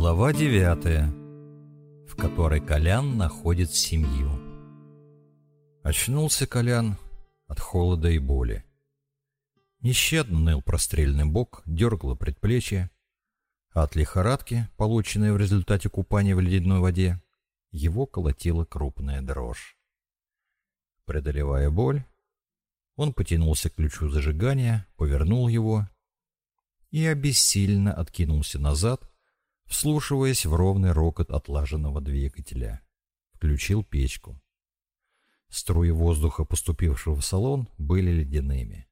Глава девятая, в которой Колян находит семью. Очнулся Колян от холода и боли. Нещадно ныл прострельный бок, дергало предплечье, а от лихорадки, полученной в результате купания в ледяной воде, его колотила крупная дрожь. Преодолевая боль, он потянулся к ключу зажигания, повернул его и обессильно откинулся назад, вслушиваясь в ровный рокот отлаженного двигателя. Включил печку. Струи воздуха, поступившего в салон, были ледяными.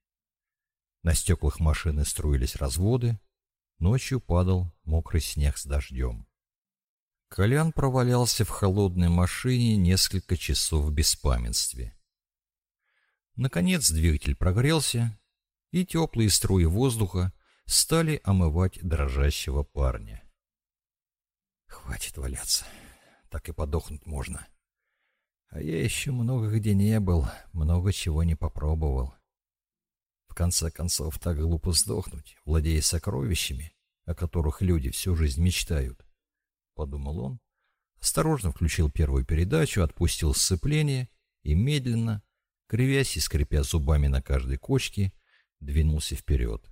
На стеклах машины струились разводы, ночью падал мокрый снег с дождем. Колян провалялся в холодной машине несколько часов в беспамятстве. Наконец двигатель прогрелся, и теплые струи воздуха стали омывать дрожащего парня. Хватит валяться, так и подохнуть можно. А я еще много где не был, много чего не попробовал. В конце концов, так глупо сдохнуть, владея сокровищами, о которых люди всю жизнь мечтают. Подумал он, осторожно включил первую передачу, отпустил сцепление и медленно, кривясь и скрипя зубами на каждой кочке, двинулся вперед.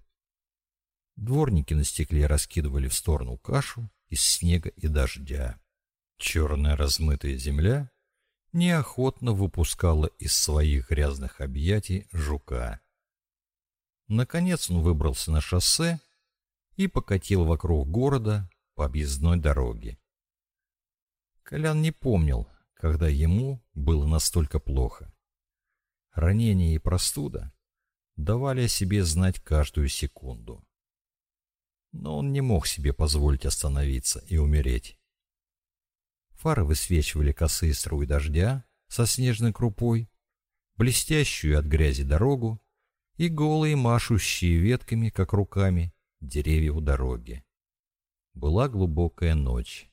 Дворники на стекле раскидывали в сторону кашу из снега и дождя. Черная размытая земля неохотно выпускала из своих грязных объятий жука. Наконец он выбрался на шоссе и покатил вокруг города по объездной дороге. Колян не помнил, когда ему было настолько плохо. Ранение и простуда давали о себе знать каждую секунду но он не мог себе позволить остановиться и умереть. Фары высвечивали косые струи дождя со снежной крупой, блестящую от грязи дорогу и голые машущие ветками, как руками, деревья у дороги. Была глубокая ночь,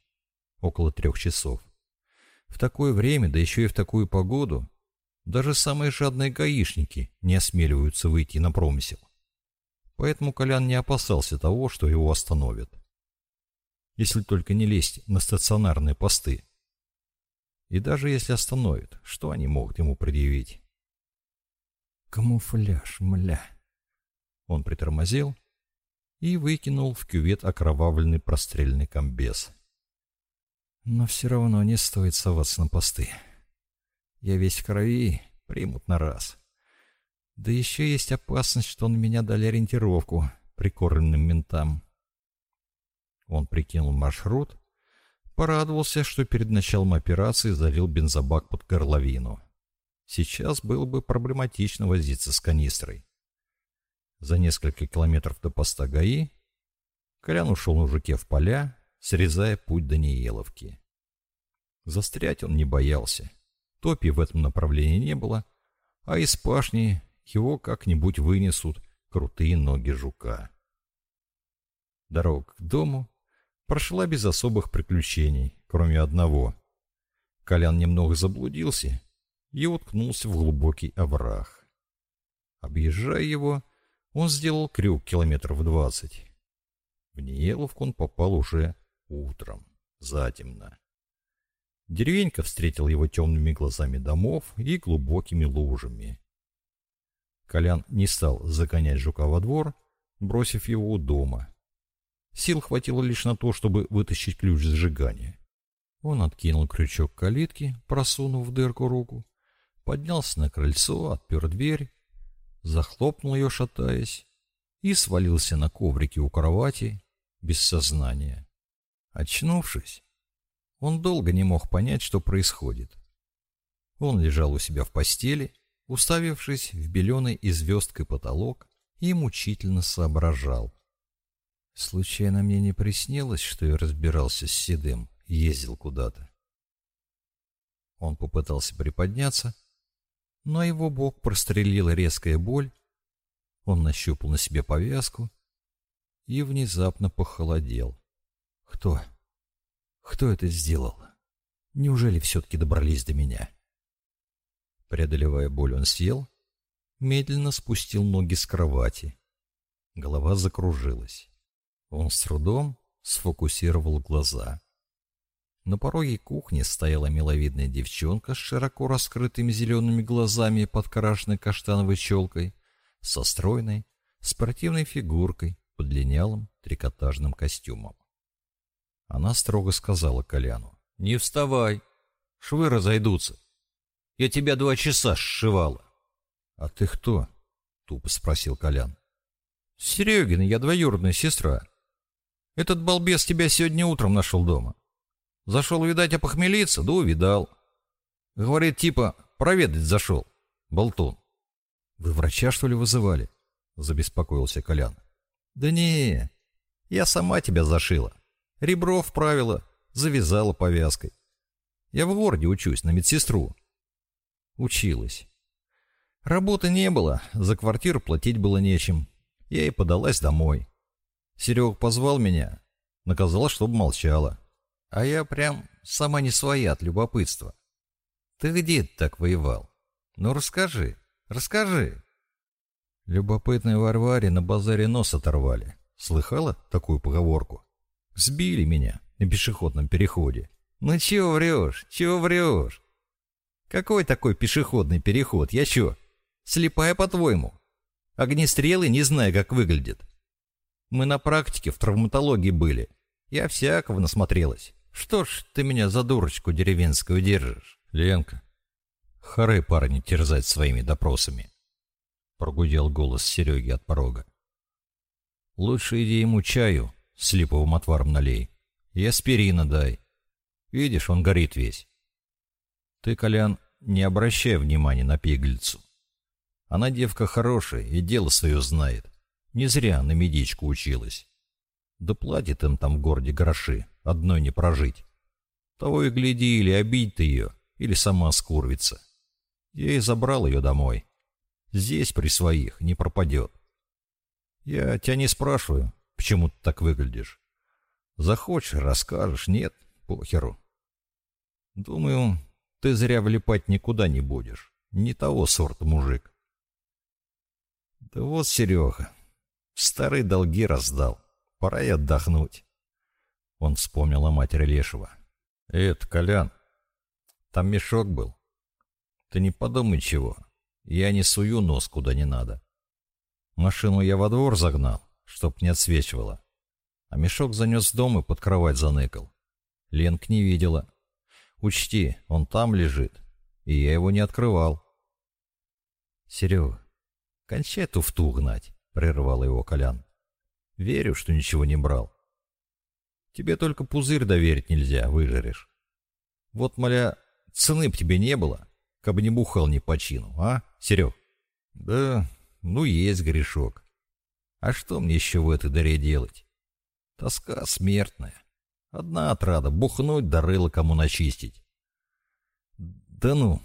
около трех часов. В такое время, да еще и в такую погоду, даже самые жадные гаишники не осмеливаются выйти на промысел поэтому Колян не опасался того, что его остановят. Если только не лезть на стационарные посты. И даже если остановят, что они могут ему предъявить? Камуфляж, мля. Он притормозил и выкинул в кювет окровавленный прострельный комбез. Но все равно не стоит соваться на посты. Я весь в крови, примут на раз. Да еще есть опасность, что на меня дали ориентировку прикормленным ментам. Он прикинул маршрут, порадовался, что перед началом операции залил бензобак под горловину. Сейчас было бы проблематично возиться с канистрой. За несколько километров до поста ГАИ Колян ушел на жуке в поля, срезая путь до Нееловки. Застрять он не боялся. Топи в этом направлении не было, а из пашни его как-нибудь вынесут крутые ноги жука. Дорога к дому прошла без особых приключений, кроме одного. Колян немного заблудился и уткнулся в глубокий овраг. Объезжая его, он сделал крюк километров двадцать. В Ниеловку он попал уже утром, затемно. Деревенька встретила его темными глазами домов и глубокими лужами. Колян не стал загонять жука во двор, бросив его у дома. Сил хватило лишь на то, чтобы вытащить ключ зажигания. Он откинул крючок калитки, просунув в дырку руку, поднялся на крыльцо, отпер дверь, захлопнул ее, шатаясь, и свалился на коврике у кровати без сознания. Очнувшись, он долго не мог понять, что происходит. Он лежал у себя в постели, уставившись в беленый и звездкой потолок, и мучительно соображал. Случайно мне не приснилось, что я разбирался с Седым ездил куда-то. Он попытался приподняться, но его бок прострелила резкая боль, он нащупал на себе повязку и внезапно похолодел. Кто? Кто это сделал? Неужели все-таки добрались до меня? — Преодолевая боль, он сел, медленно спустил ноги с кровати. Голова закружилась. Он с трудом сфокусировал глаза. На пороге кухни стояла миловидная девчонка с широко раскрытыми зелеными глазами под крашенной каштановой челкой, со стройной, спортивной фигуркой под линялым трикотажным костюмом. Она строго сказала Коляну. «Не вставай, швы разойдутся. Я тебя два часа сшивала». «А ты кто?» — тупо спросил Колян. «Серегина, я двоюродная сестра. Этот балбес тебя сегодня утром нашел дома. Зашел, видать, опохмелиться, да увидал. Говорит, типа, проведать зашел. Болтун. Вы врача, что ли, вызывали? Забеспокоился Колян. Да не, я сама тебя зашила. Ребро вправила, завязала повязкой. Я в городе учусь на медсестру. Училась. Работы не было, за квартиру платить было нечем. Я и подалась домой. Серег позвал меня, наказал, чтобы молчала. А я прям сама не своя от любопытства. Ты где так воевал? Ну расскажи, расскажи. Любопытные Варваре на базаре нос оторвали. Слыхала такую поговорку? Сбили меня на пешеходном переходе. Ну чего врешь, чего врешь? Какой такой пешеходный переход? Я чё, слепая по-твоему? Огнестрелы не знаю, как выглядят. Мы на практике в травматологии были. Я всякого насмотрелась. Что ж ты меня за дурочку деревенскую держишь, Ленка? Хоры парни терзать своими допросами. Прогудел голос Сереги от порога. Лучше иди ему чаю с липовым отваром налей. И аспирина дай. Видишь, он горит весь. Ты, Колян, не обращай внимания на пиглицу. Она девка хорошая и дело свое знает. Не зря на медичку училась. Да платит им там в городе гроши, одной не прожить. Того и гляди, или обидь ты ее, или сама скурвится. Я и забрал ее домой. Здесь при своих не пропадет. Я тебя не спрашиваю, почему ты так выглядишь. Захочешь, расскажешь, нет, похеру. Думаю, ты зря влипать никуда не будешь. Не того сорта мужик. Да вот, Серега, старые долги раздал. Пора и отдохнуть. Он вспомнил о матери Лешего. «Это, Колян, там мешок был. Ты не подумай чего. Я не сую нос куда не надо. Машину я во двор загнал, чтоб не отсвечивала. А мешок занес в дом и под кровать заныкал. Ленк не видела. Учти, он там лежит, и я его не открывал. Серега, кончай туфту гнать, прервал его Колян. Верю, что ничего не брал. Тебе только пузырь доверить нельзя, выжаришь. Вот, моля, цены б тебе не было, кабы не бухал не по чину, а, Серег? Да, ну есть грешок. А что мне еще в этой дыре делать? Тоска смертная. Одна отрада — бухнуть да рыло кому начистить. Да ну,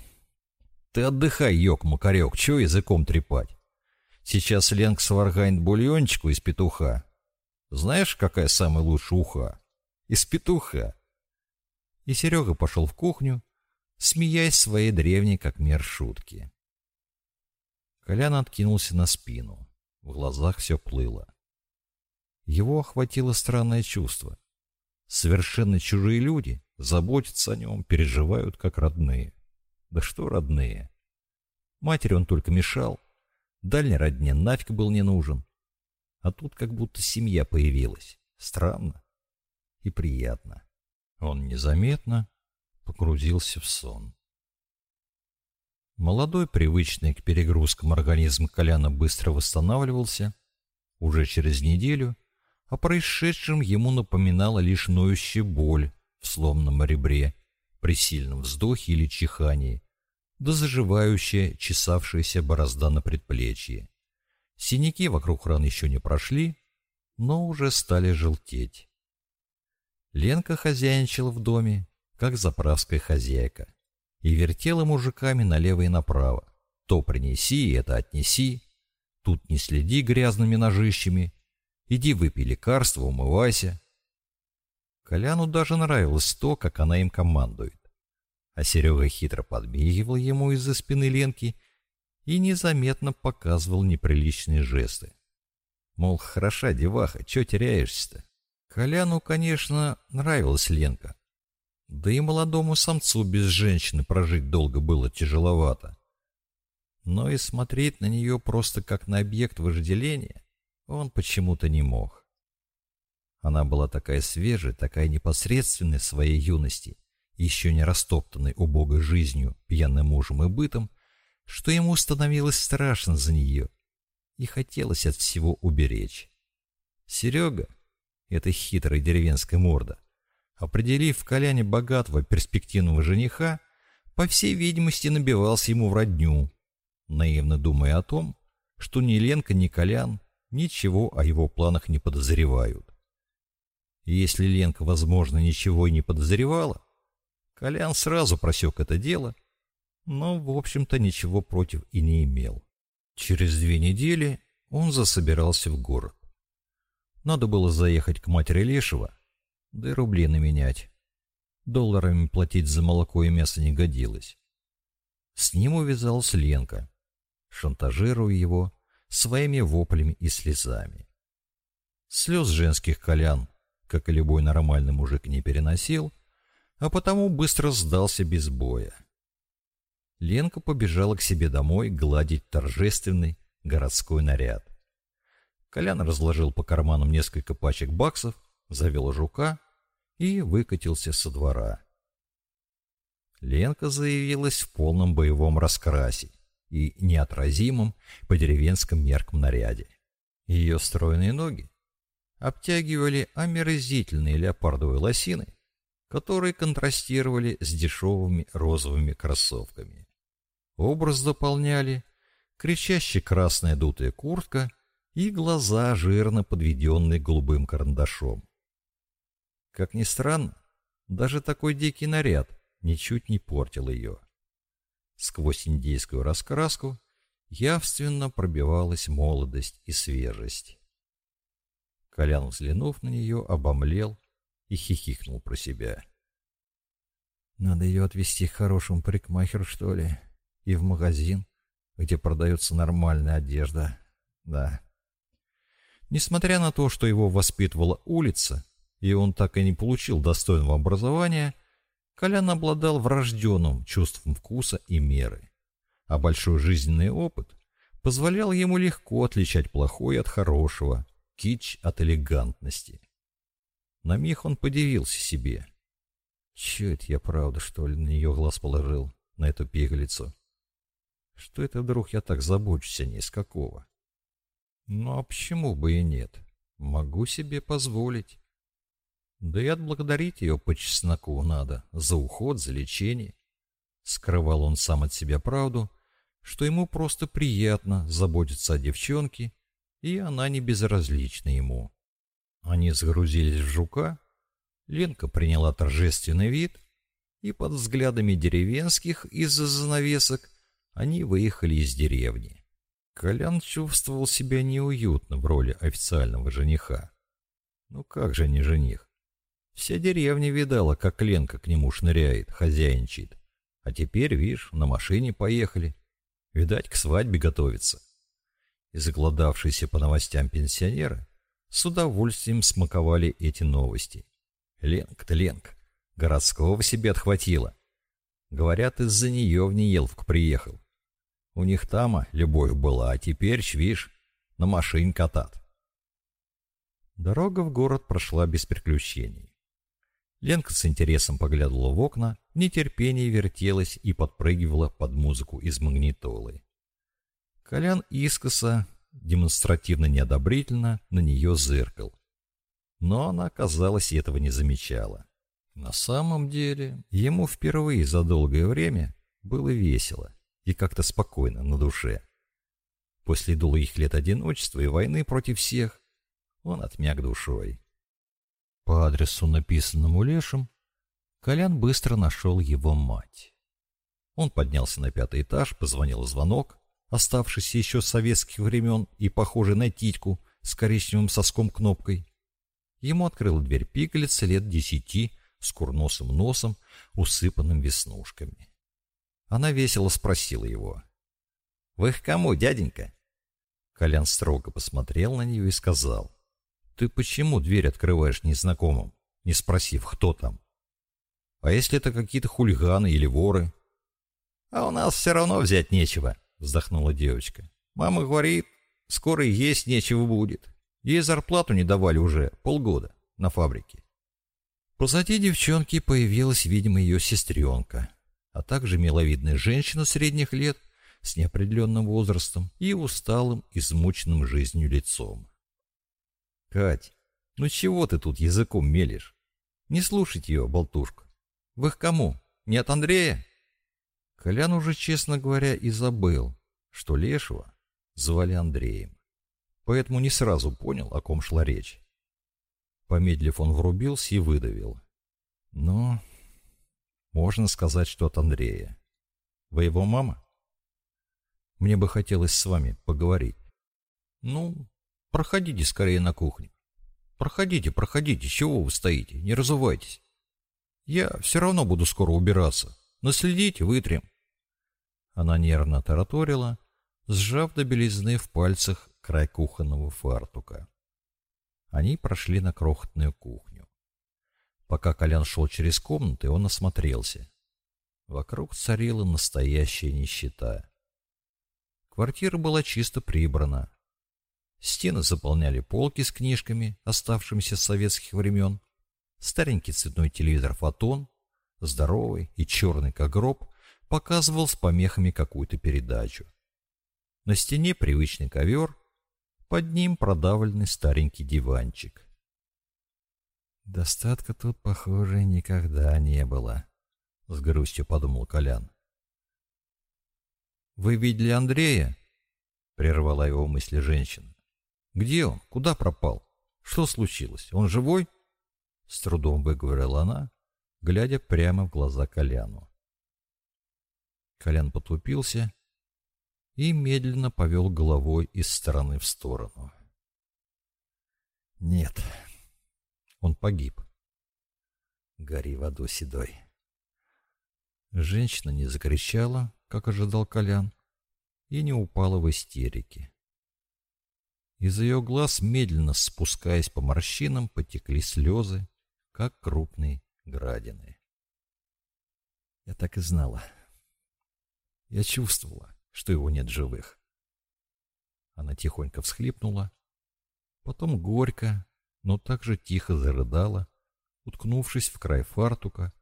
ты отдыхай, ёк-макарёк, чё языком трепать? Сейчас Ленг сварганит бульончику из петуха. Знаешь, какая самая лучшая уха? Из петуха. И Серега пошел в кухню, смеясь своей древней как мир шутки. Колян откинулся на спину. В глазах все плыло. Его охватило странное чувство. Совершенно чужие люди заботятся о нем, переживают как родные. Да что родные? Матери он только мешал, Дальней родне нафиг был не нужен. А тут как будто семья появилась. Странно и приятно. Он незаметно погрузился в сон. Молодой, привычный к перегрузкам организм Коляна быстро восстанавливался. Уже через неделю о происшедшем ему напоминала лишь ноющая боль в сломанном ребре при сильном вздохе или чихании, да заживающая чесавшаяся борозда на предплечье. Синяки вокруг ран еще не прошли, но уже стали желтеть. Ленка хозяйничала в доме, как заправская хозяйка, и вертела мужиками налево и направо. То принеси, это отнеси, тут не следи грязными ножищами, иди выпей лекарство, умывайся. Коляну даже нравилось то, как она им командует. А Серега хитро подмигивал ему из-за спины Ленки и незаметно показывал неприличные жесты. Мол, хороша деваха, чё теряешься-то? Коляну, конечно, нравилась Ленка. Да и молодому самцу без женщины прожить долго было тяжеловато. Но и смотреть на нее просто как на объект вожделения он почему-то не мог. Она была такая свежая, такая непосредственная в своей юности, еще не растоптанной убогой жизнью, пьяным мужем и бытом, что ему становилось страшно за нее и хотелось от всего уберечь. Серега, эта хитрая деревенская морда, определив в Коляне богатого перспективного жениха, по всей видимости набивался ему в родню, наивно думая о том, что ни Ленка, ни Колян ничего о его планах не подозревают. И если Ленка, возможно, ничего и не подозревала, Колян сразу просек это дело, но, в общем-то, ничего против и не имел. Через две недели он засобирался в город. Надо было заехать к матери Лешего, да и рубли наменять. Долларами платить за молоко и мясо не годилось. С ним увязалась Ленка, шантажируя его своими воплями и слезами. Слез женских колян, как и любой нормальный мужик, не переносил, а потому быстро сдался без боя. Ленка побежала к себе домой гладить торжественный городской наряд. Колян разложил по карманам несколько пачек баксов, завел жука и выкатился со двора. Ленка заявилась в полном боевом раскрасе и неотразимом по деревенским меркам наряде. Ее стройные ноги обтягивали омерзительные леопардовые лосины, которые контрастировали с дешевыми розовыми кроссовками. Образ дополняли кричащая красная дутая куртка и глаза, жирно подведенные голубым карандашом. Как ни странно, даже такой дикий наряд ничуть не портил ее. Сквозь индейскую раскраску явственно пробивалась молодость и свежесть. Колян, взглянув на нее, обомлел и хихикнул про себя. «Надо ее отвезти к хорошему парикмахеру, что ли, и в магазин, где продается нормальная одежда. Да, Несмотря на то, что его воспитывала улица, и он так и не получил достойного образования, Колян обладал врожденным чувством вкуса и меры, а большой жизненный опыт позволял ему легко отличать плохое от хорошего, кич от элегантности. На миг он подивился себе. Че это я правда, что ли, на нее глаз положил, на эту пигалицу? Что это вдруг я так забочусь о ней, с какого? Ну а почему бы и нет? Могу себе позволить. Да и отблагодарить ее по чесноку надо, за уход, за лечение. Скрывал он сам от себя правду, что ему просто приятно заботиться о девчонке, и она не безразлична ему. Они сгрузились в жука, Ленка приняла торжественный вид, и под взглядами деревенских из-за занавесок они выехали из деревни. Колян чувствовал себя неуютно в роли официального жениха. Ну как же не жених? Вся деревня видала, как Ленка к нему шныряет, хозяйничает. А теперь, видишь, на машине поехали. Видать, к свадьбе готовится. И заголодавшиеся по новостям пенсионеры с удовольствием смаковали эти новости. Ленка-то Ленка, городского себе отхватила. Говорят, из-за нее в Нееловку приехал. У них там любовь была, а теперь, швиш, на машине катат. Дорога в город прошла без приключений. Ленка с интересом поглядывала в окна, в нетерпении вертелась и подпрыгивала под музыку из магнитолы. Колян искоса, демонстративно неодобрительно, на нее зыркал. Но она, казалось, этого не замечала. На самом деле, ему впервые за долгое время было весело и как-то спокойно на душе. После долгих лет одиночества и войны против всех он отмяк душой. По адресу, написанному Лешем, Колян быстро нашел его мать. Он поднялся на пятый этаж, позвонил звонок, оставшийся еще с советских времен и похожий на титьку с коричневым соском кнопкой. Ему открыла дверь пигалица лет десяти с курносым носом, усыпанным веснушками. Она весело спросила его. «Вы к кому, дяденька?» Колян строго посмотрел на нее и сказал. Ты почему дверь открываешь незнакомым, не спросив, кто там? А если это какие-то хулиганы или воры? А у нас все равно взять нечего, вздохнула девочка. Мама говорит, скоро и есть нечего будет. Ей зарплату не давали уже полгода на фабрике. Позади девчонки появилась, видимо, ее сестренка, а также миловидная женщина средних лет с неопределенным возрастом и усталым, измученным жизнью лицом. «Кать, ну чего ты тут языком мелешь? Не слушайте ее, болтушка. Вы к кому? Не от Андрея?» Колян уже, честно говоря, и забыл, что Лешего звали Андреем, поэтому не сразу понял, о ком шла речь. Помедлив, он врубился и выдавил. «Ну, можно сказать, что от Андрея. Вы его мама?» «Мне бы хотелось с вами поговорить». «Ну, проходите скорее на кухню. Проходите, проходите, чего вы стоите, не разувайтесь. Я все равно буду скоро убираться. Наследите, вытрем». Она нервно тараторила, сжав до белизны в пальцах край кухонного фартука. Они прошли на крохотную кухню. Пока Колян шел через комнаты, он осмотрелся. Вокруг царила настоящая нищета. Квартира была чисто прибрана. Стены заполняли полки с книжками, оставшимися с советских времен. Старенький цветной телевизор «Фотон», здоровый и черный как гроб, показывал с помехами какую-то передачу. На стене привычный ковер, под ним продавленный старенький диванчик. «Достатка тут, похоже, никогда не было», — с грустью подумал Колян. «Вы видели Андрея?» — прервала его мысли женщина. «Где он? Куда пропал? Что случилось? Он живой?» С трудом выговорила она, глядя прямо в глаза Коляну. Колян потупился и медленно повел головой из стороны в сторону. Нет, он погиб. Гори в аду седой. Женщина не закричала, как ожидал Колян, и не упала в истерике. Из ее глаз, медленно спускаясь по морщинам, потекли слезы, как крупные градины. Я так и знала. Я чувствовала что его нет живых. Она тихонько всхлипнула, потом горько, но также тихо зарыдала, уткнувшись в край фартука,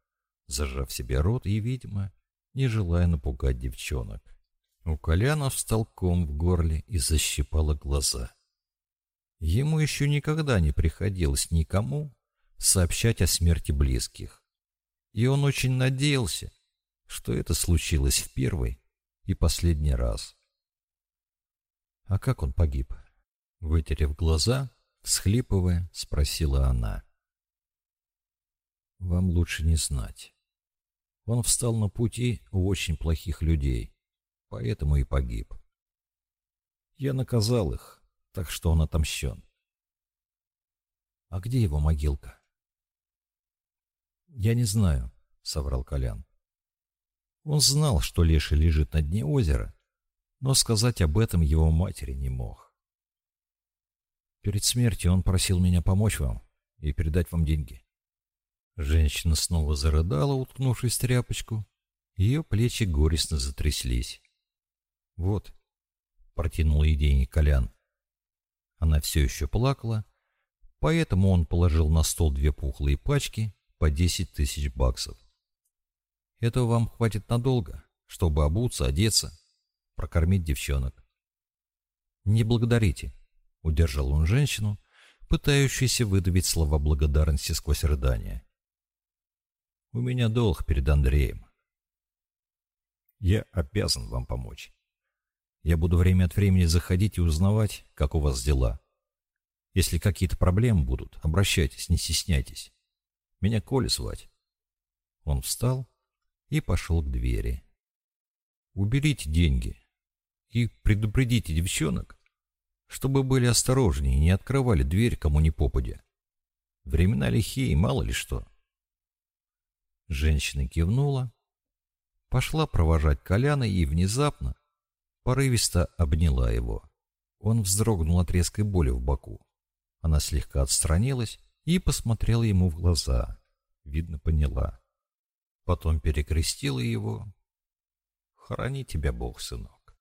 зажав себе рот и, видимо, не желая напугать девчонок. У Коляна встал ком в горле и защипало глаза. Ему еще никогда не приходилось никому сообщать о смерти близких. И он очень надеялся, что это случилось в первый и последний раз. А как он погиб? Вытерев глаза, всхлипывая, спросила она. Вам лучше не знать. Он встал на пути у очень плохих людей, поэтому и погиб. Я наказал их, так что он отомщен. А где его могилка? Я не знаю, соврал Колян. Он знал, что Леша лежит на дне озера, но сказать об этом его матери не мог. Перед смертью он просил меня помочь вам и передать вам деньги. Женщина снова зарыдала, уткнувшись в тряпочку. Ее плечи горестно затряслись. «Вот», — протянул ей деньги Колян. Она все еще плакала, поэтому он положил на стол две пухлые пачки по десять тысяч баксов. Этого вам хватит надолго, чтобы обуться, одеться, прокормить девчонок. Не благодарите, удержал он женщину, пытающуюся выдавить слова благодарности сквозь рыдания. У меня долг перед Андреем. Я обязан вам помочь. Я буду время от времени заходить и узнавать, как у вас дела. Если какие-то проблемы будут, обращайтесь, не стесняйтесь. Меня Коля звать. Он встал и пошел к двери. Уберите деньги и предупредите девчонок, чтобы были осторожнее и не открывали дверь кому ни попадя. Времена лихие, мало ли что. Женщина кивнула, пошла провожать Коляна и внезапно, порывисто обняла его. Он вздрогнул от резкой боли в боку. Она слегка отстранилась и посмотрела ему в глаза. Видно, поняла. Потом перекрестила его. «Храни тебя Бог, сынок».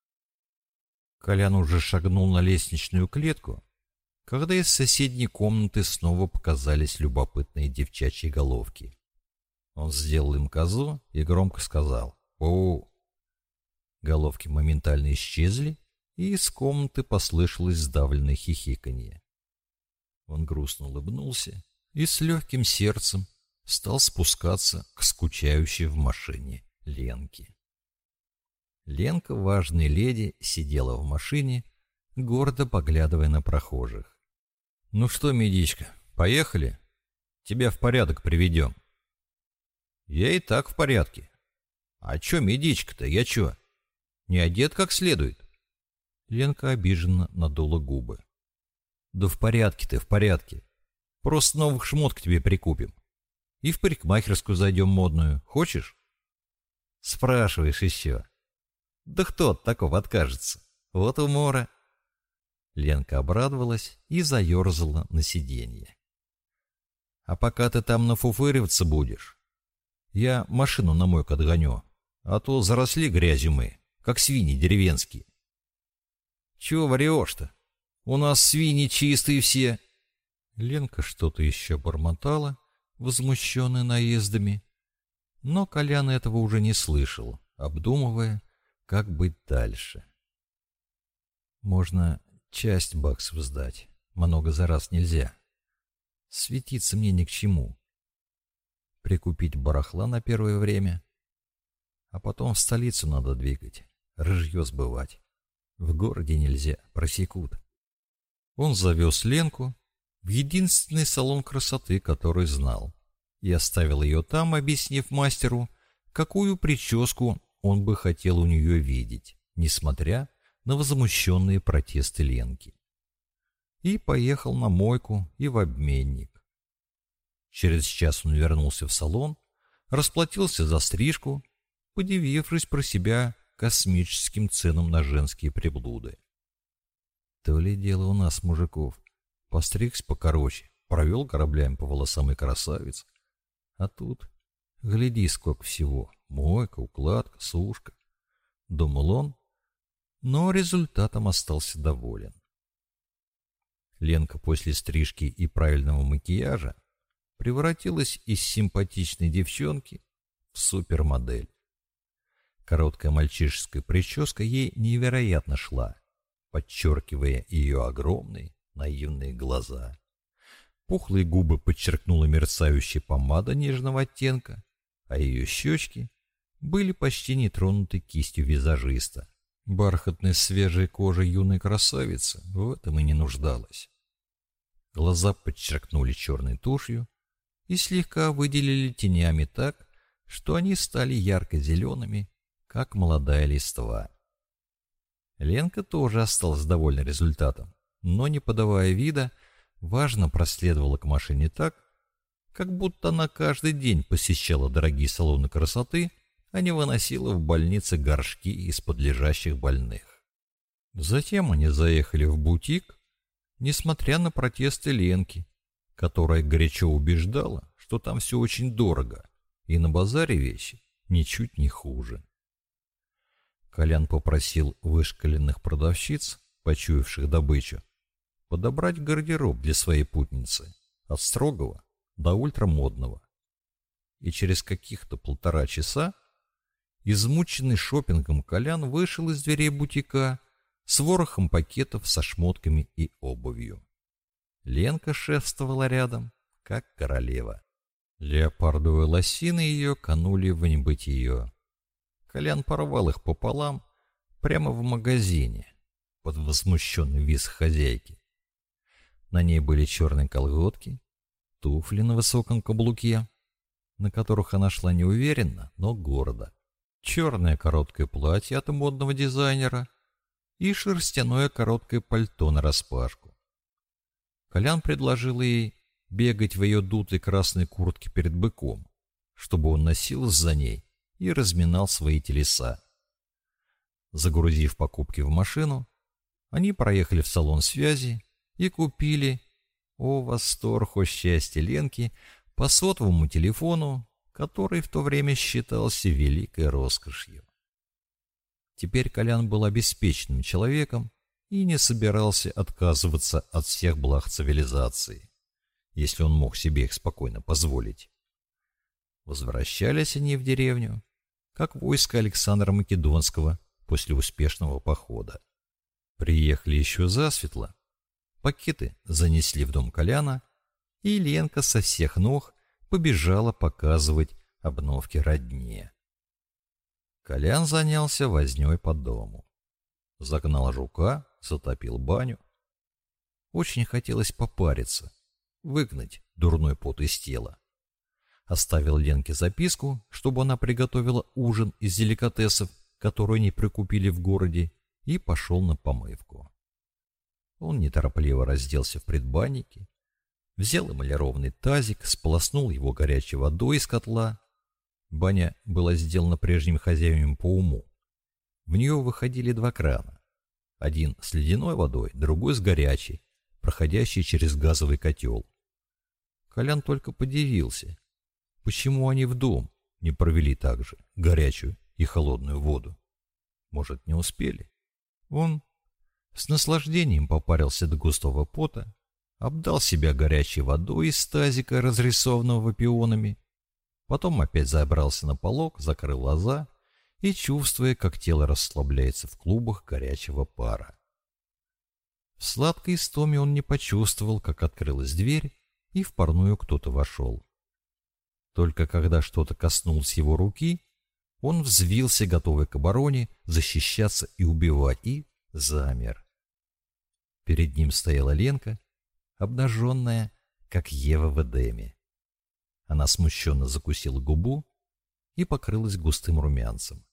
Колян уже шагнул на лестничную клетку, когда из соседней комнаты снова показались любопытные девчачьи головки. Он сделал им козу и громко сказал «О!». Головки моментально исчезли, и из комнаты послышалось сдавленное хихиканье. Он грустно улыбнулся и с легким сердцем стал спускаться к скучающей в машине Ленке. Ленка, важная леди, сидела в машине, гордо поглядывая на прохожих. «Ну что, медичка, поехали? Тебя в порядок приведем». «Я и так в порядке». «А чё медичка-то, я чё? Не одет как следует?» Ленка обиженно надула губы. Да в порядке ты, в порядке. Просто новых шмоток тебе прикупим. И в парикмахерскую зайдем модную. Хочешь? Спрашиваешь еще. Да кто от такого откажется? Вот умора. Ленка обрадовалась и заерзала на сиденье. А пока ты там нафуфыриваться будешь, я машину на мойку отгоню, а то заросли грязью мы, как свиньи деревенские. Чего врешь-то? У нас свиньи чистые все. Ленка что-то еще бормотала, возмущенная наездами. Но Колян этого уже не слышал, обдумывая, как быть дальше. Можно часть баксов сдать, много за раз нельзя. Светиться мне ни к чему. Прикупить барахла на первое время, а потом в столицу надо двигать, рыжье сбывать. В городе нельзя, просекут. Он завез Ленку в единственный салон красоты, который знал, и оставил ее там, объяснив мастеру, какую прическу он бы хотел у нее видеть, несмотря на возмущенные протесты Ленки. И поехал на мойку и в обменник. Через час он вернулся в салон, расплатился за стрижку, подивившись про себя космическим ценам на женские приблуды. То ли дело у нас, мужиков. Постригся покороче, провел кораблями по волосам и красавиц. А тут, гляди, сколько всего. Мойка, укладка, сушка. Думал он, но результатом остался доволен. Ленка после стрижки и правильного макияжа превратилась из симпатичной девчонки в супермодель. Короткая мальчишеская прическа ей невероятно шла подчеркивая ее огромные наивные глаза. Пухлые губы подчеркнула мерцающая помада нежного оттенка, а ее щечки были почти не тронуты кистью визажиста. Бархатная свежая кожа юной красавицы в этом и не нуждалась. Глаза подчеркнули черной тушью и слегка выделили тенями так, что они стали ярко-зелеными, как молодая листва. Ленка тоже осталась довольна результатом, но, не подавая вида, важно проследовала к машине так, как будто она каждый день посещала дорогие салоны красоты, а не выносила в больнице горшки из-под лежащих больных. Затем они заехали в бутик, несмотря на протесты Ленки, которая горячо убеждала, что там все очень дорого, и на базаре вещи ничуть не хуже. Колян попросил вышкаленных продавщиц, почуявших добычу, подобрать гардероб для своей путницы от строгого до ультрамодного. И через каких-то полтора часа измученный шопингом Колян вышел из дверей бутика с ворохом пакетов со шмотками и обувью. Ленка шефствовала рядом, как королева. Леопардовые лосины ее канули в небытие. Колян порвал их пополам прямо в магазине под возмущенный визг хозяйки. На ней были черные колготки, туфли на высоком каблуке, на которых она шла неуверенно, но гордо, черное короткое платье от модного дизайнера и шерстяное короткое пальто на распашку. Колян предложил ей бегать в ее дутой красной куртке перед быком, чтобы он носился за ней и разминал свои телеса. Загрузив покупки в машину, они проехали в салон связи и купили О, восторг, о счастье Ленки по сотовому телефону, который в то время считался великой роскошью. Теперь Колян был обеспеченным человеком и не собирался отказываться от всех благ цивилизации, если он мог себе их спокойно позволить. Возвращались они в деревню, как войско Александра Македонского после успешного похода. Приехали еще засветло, пакеты занесли в дом Коляна, и Ленка со всех ног побежала показывать обновки родне. Колян занялся вознёй по дому. Загнал жука, затопил баню. Очень хотелось попариться, выгнать дурной пот из тела. Оставил Ленке записку, чтобы она приготовила ужин из деликатесов, которые они прикупили в городе, и пошел на помывку. Он неторопливо разделся в предбаннике, взял эмалированный тазик, сполоснул его горячей водой из котла. Баня была сделана прежним хозяевами по уму. В нее выходили два крана. Один с ледяной водой, другой с горячей, проходящей через газовый котел. Колян только подивился, почему они в дом не провели также горячую и холодную воду. Может, не успели? Он с наслаждением попарился до густого пота, обдал себя горячей водой из тазика, разрисованного пионами, потом опять забрался на полок, закрыл глаза и, чувствуя, как тело расслабляется в клубах горячего пара. В сладкой истоме он не почувствовал, как открылась дверь, и в парную кто-то вошел. Только когда что-то коснулось его руки, он взвился, готовый к обороне, защищаться и убивать, и замер. Перед ним стояла Ленка, обнаженная, как Ева в Эдеме. Она смущенно закусила губу и покрылась густым румянцем.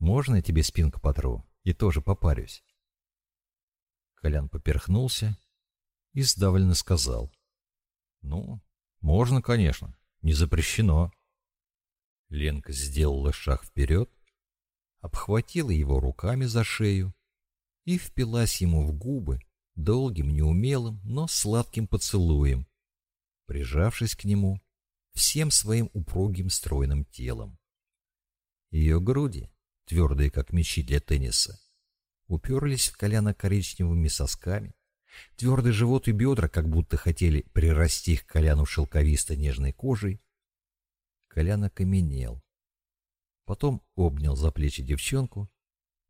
«Можно я тебе спинку потру и тоже попарюсь?» Колян поперхнулся и сдавленно сказал. «Ну, можно, конечно, не запрещено». Ленка сделала шаг вперед, обхватила его руками за шею и впилась ему в губы долгим, неумелым, но сладким поцелуем, прижавшись к нему всем своим упругим стройным телом. Ее груди, твердые как мечи для тенниса, уперлись в коляно коричневыми сосками, твердый живот и бедра как будто хотели прирасти к коляну шелковисто нежной кожей, Колян окаменел. Потом обнял за плечи девчонку,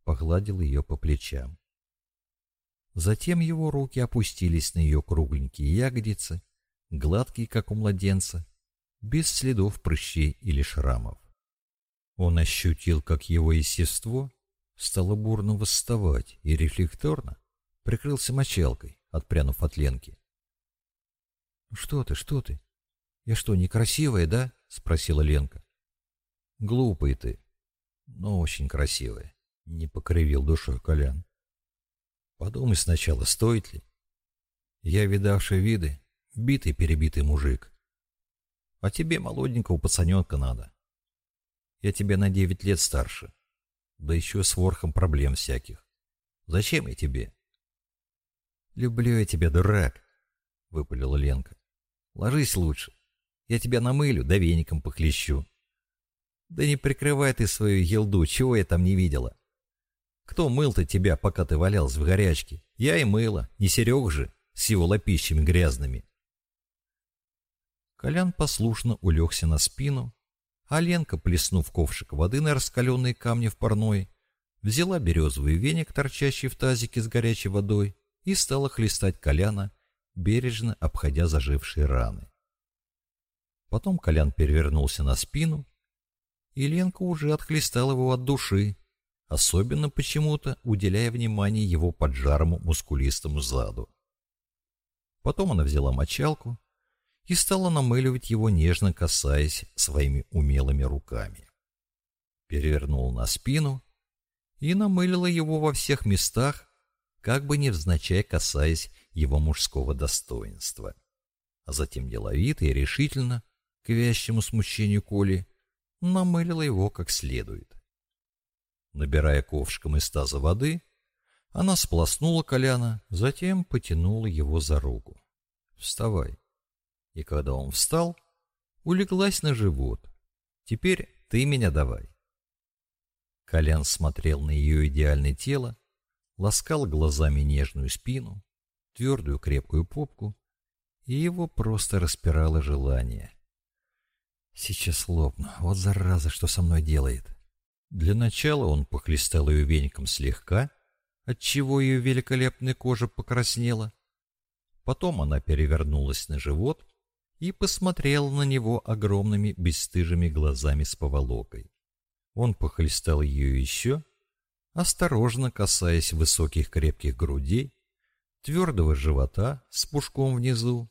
погладил ее по плечам. Затем его руки опустились на ее кругленькие ягодицы, гладкие, как у младенца, без следов прыщей или шрамов. Он ощутил, как его естество стало бурно восставать и рефлекторно прикрылся мочалкой, отпрянув от Ленки. «Ну «Что ты, что ты? Я что, некрасивая, да?» — спросила Ленка. «Глупый ты, но очень красивая», — не покривил душой Колян. «Подумай сначала, стоит ли? Я, видавший виды, битый-перебитый мужик. А тебе молоденького пацаненка надо. Я тебя на девять лет старше, да еще с ворхом проблем всяких. Зачем я тебе?» «Люблю я тебя, дурак», — выпалила Ленка. «Ложись лучше. Я тебя намылю, да веником похлещу. Да не прикрывай ты свою елду, чего я там не видела. Кто мыл-то тебя, пока ты валялась в горячке? Я и мыла, не Серег же, с его лопищами грязными. Колян послушно улегся на спину, а Ленка, плеснув ковшик воды на раскаленные камни в парной, взяла березовый веник, торчащий в тазике с горячей водой, и стала хлестать Коляна, бережно обходя зажившие раны. Потом Колян перевернулся на спину, и Ленка уже отхлестала его от души, особенно почему-то уделяя внимание его поджарому мускулистому заду. Потом она взяла мочалку и стала намыливать его, нежно касаясь своими умелыми руками. Перевернула на спину и намылила его во всех местах, как бы невзначай касаясь его мужского достоинства. А затем деловито и решительно к вящему смущению Коли, намылила его как следует. Набирая ковшиком из таза воды, Она сполоснула Коляна, затем потянула его за руку. «Вставай». И когда он встал, улеглась на живот. «Теперь ты меня давай». Колян смотрел на ее идеальное тело, ласкал глазами нежную спину, твердую крепкую попку, и его просто распирало желание. «Сейчас лопну, вот зараза, что со мной делает». Для начала он похлестал ее веником слегка, отчего ее великолепная кожа покраснела. Потом она перевернулась на живот и посмотрела на него огромными бесстыжими глазами с поволокой. Он похлестал ее еще, осторожно касаясь высоких крепких грудей, твердого живота с пушком внизу,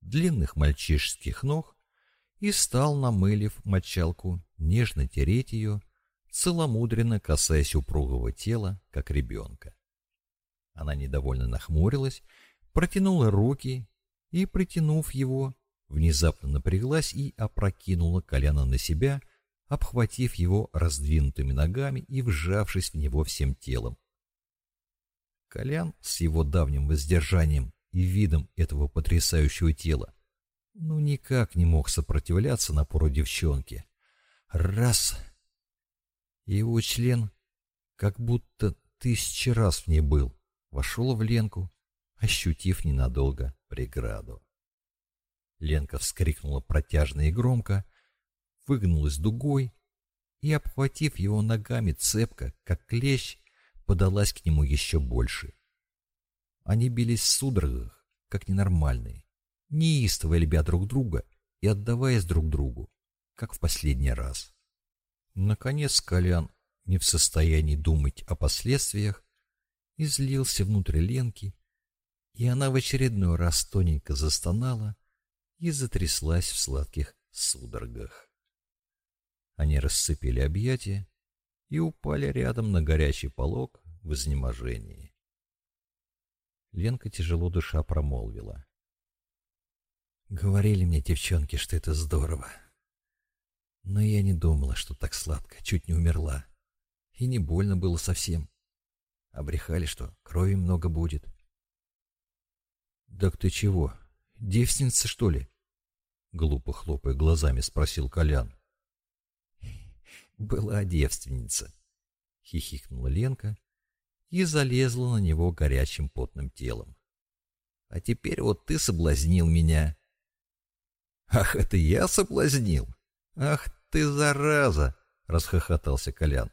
длинных мальчишеских ног и стал, намылив мочалку, нежно тереть ее, целомудренно касаясь упругого тела, как ребенка. Она недовольно нахмурилась, протянула руки и, притянув его, внезапно напряглась и опрокинула колено на себя, обхватив его раздвинутыми ногами и вжавшись в него всем телом. Колян с его давним воздержанием и видом этого потрясающего тела ну никак не мог сопротивляться напору девчонки. Раз его член как будто тысячи раз в ней был, вошел в Ленку, ощутив ненадолго преграду. Ленка вскрикнула протяжно и громко, выгнулась дугой и, обхватив его ногами цепко, как клещ, подалась к нему еще больше. Они бились в судорогах, как ненормальные, неистово любя друг друга и отдаваясь друг другу, как в последний раз. Наконец Колян, не в состоянии думать о последствиях, излился внутрь Ленки, и она в очередной раз тоненько застонала и затряслась в сладких судорогах. Они расцепили объятия и упали рядом на горячий полог в изнеможении. Ленка тяжело душа промолвила. Говорили мне девчонки, что это здорово. Но я не думала, что так сладко, чуть не умерла. И не больно было совсем. Обрехали, что крови много будет. «Так ты чего, девственница, что ли?» Глупо хлопая глазами, спросил Колян. «Была девственница», — хихикнула Ленка и залезла на него горячим потным телом. «А теперь вот ты соблазнил меня». «Ах, это я соблазнил? Ах ты, зараза!» — расхохотался Колян.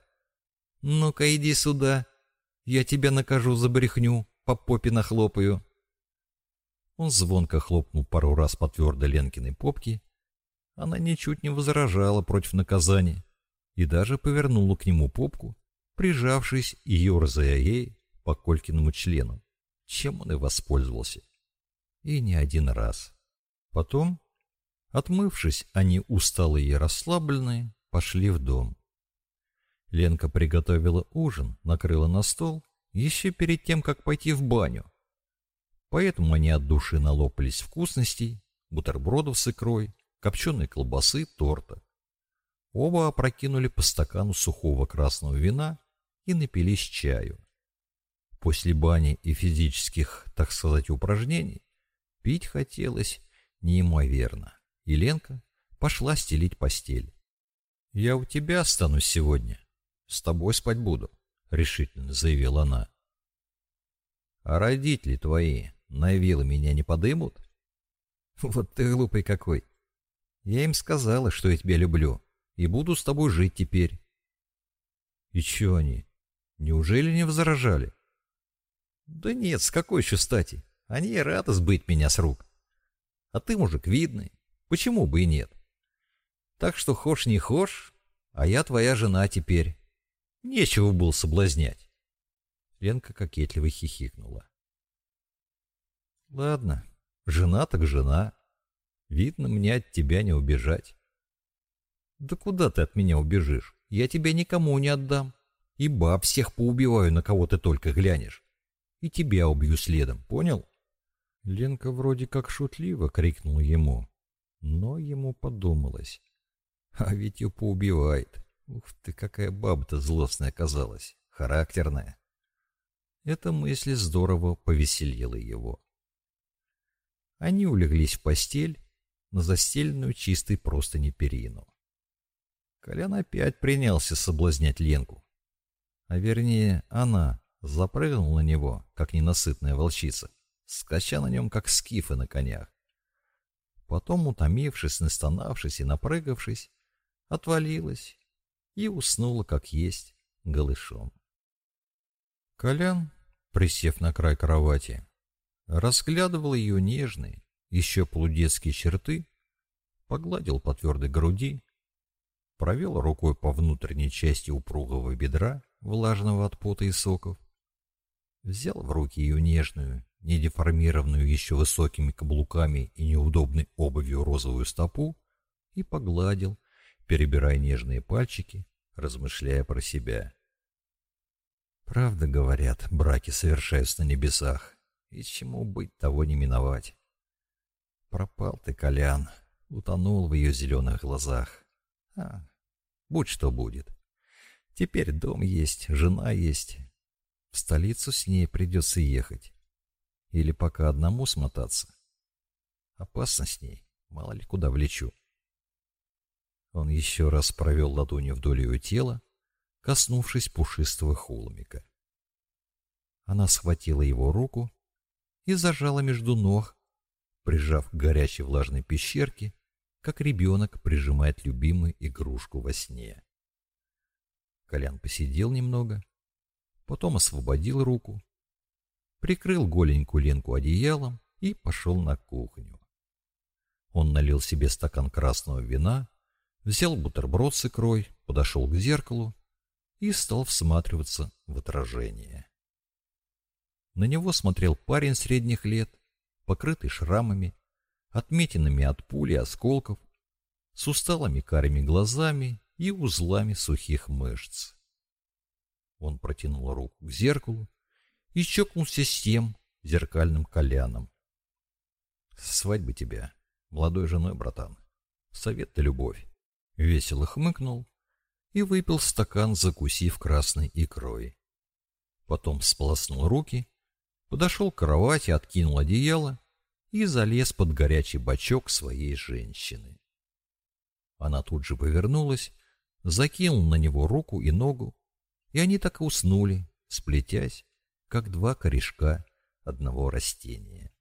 «Ну-ка, иди сюда. Я тебя накажу за брехню, по попе нахлопаю». Он звонко хлопнул пару раз по твердой Ленкиной попке. Она ничуть не возражала против наказания и даже повернула к нему попку, прижавшись и ерзая ей по Колькиному члену, чем он и воспользовался. И не один раз. Потом, отмывшись, они усталые и расслабленные, пошли в дом. Ленка приготовила ужин, накрыла на стол, еще перед тем, как пойти в баню. Поэтому они от души налопались вкусностей, бутербродов с икрой, копченой колбасы, торта. Оба опрокинули по стакану сухого красного вина и напились чаю. После бани и физических, так сказать, упражнений пить хотелось неимоверно, и Ленка пошла стелить постель. «Я у тебя останусь сегодня», «С тобой спать буду», — решительно заявила она. «А родители твои на вилы меня не подымут?» «Вот ты глупый какой! Я им сказала, что я тебя люблю, и буду с тобой жить теперь». «И че они? Неужели не возражали?» «Да нет, с какой еще стати? Они и рады сбыть меня с рук. А ты мужик видный, почему бы и нет? Так что хошь не хошь, а я твоя жена теперь». Нечего было соблазнять. Ленка кокетливо хихикнула. Ладно, жена так жена. Видно, мне от тебя не убежать. Да куда ты от меня убежишь? Я тебя никому не отдам. И баб всех поубиваю, на кого ты только глянешь. И тебя убью следом, понял? Ленка вроде как шутливо крикнула ему. Но ему подумалось. А ведь ее поубивает. Ух ты, какая баба-то злостная оказалась, характерная. Эта мысль здорово повеселила его. Они улеглись в постель на застеленную чистой простыни перину. Колян опять принялся соблазнять Ленку. А вернее, она запрыгнула на него, как ненасытная волчица, скача на нем, как скифы на конях. Потом, утомившись, настанавшись и напрыгавшись, отвалилась и уснула, как есть, голышом. Колян, присев на край кровати, разглядывал ее нежные, еще полудетские черты, погладил по твердой груди, провел рукой по внутренней части упругого бедра, влажного от пота и соков, взял в руки ее нежную, недеформированную еще высокими каблуками и неудобной обувью розовую стопу и погладил, перебирая нежные пальчики, размышляя про себя. Правда, говорят, браки совершаются на небесах, и чему быть, того не миновать. Пропал ты, Колян, утонул в ее зеленых глазах. А, будь что будет. Теперь дом есть, жена есть. В столицу с ней придется ехать. Или пока одному смотаться. Опасно с ней, мало ли куда влечу. Он еще раз провел ладонью вдоль ее тела, коснувшись пушистого холмика. Она схватила его руку и зажала между ног, прижав к горячей влажной пещерке, как ребенок прижимает любимую игрушку во сне. Колян посидел немного, потом освободил руку, прикрыл голенькую Ленку одеялом и пошел на кухню. Он налил себе стакан красного вина, взял бутерброд с икрой, подошел к зеркалу и стал всматриваться в отражение. На него смотрел парень средних лет, покрытый шрамами, отметинами от пули осколков, с усталыми карими глазами и узлами сухих мышц. Он протянул руку к зеркалу и чокнулся с тем зеркальным коляном. «Свадьба тебя, молодой женой, братан. Совет-то любовь». Весело хмыкнул и выпил стакан, закусив красной икрой. Потом сполоснул руки подошел к кровати, откинул одеяло и залез под горячий бочок своей женщины. Она тут же повернулась, закинула на него руку и ногу, и они так и уснули, сплетясь, как два корешка одного растения.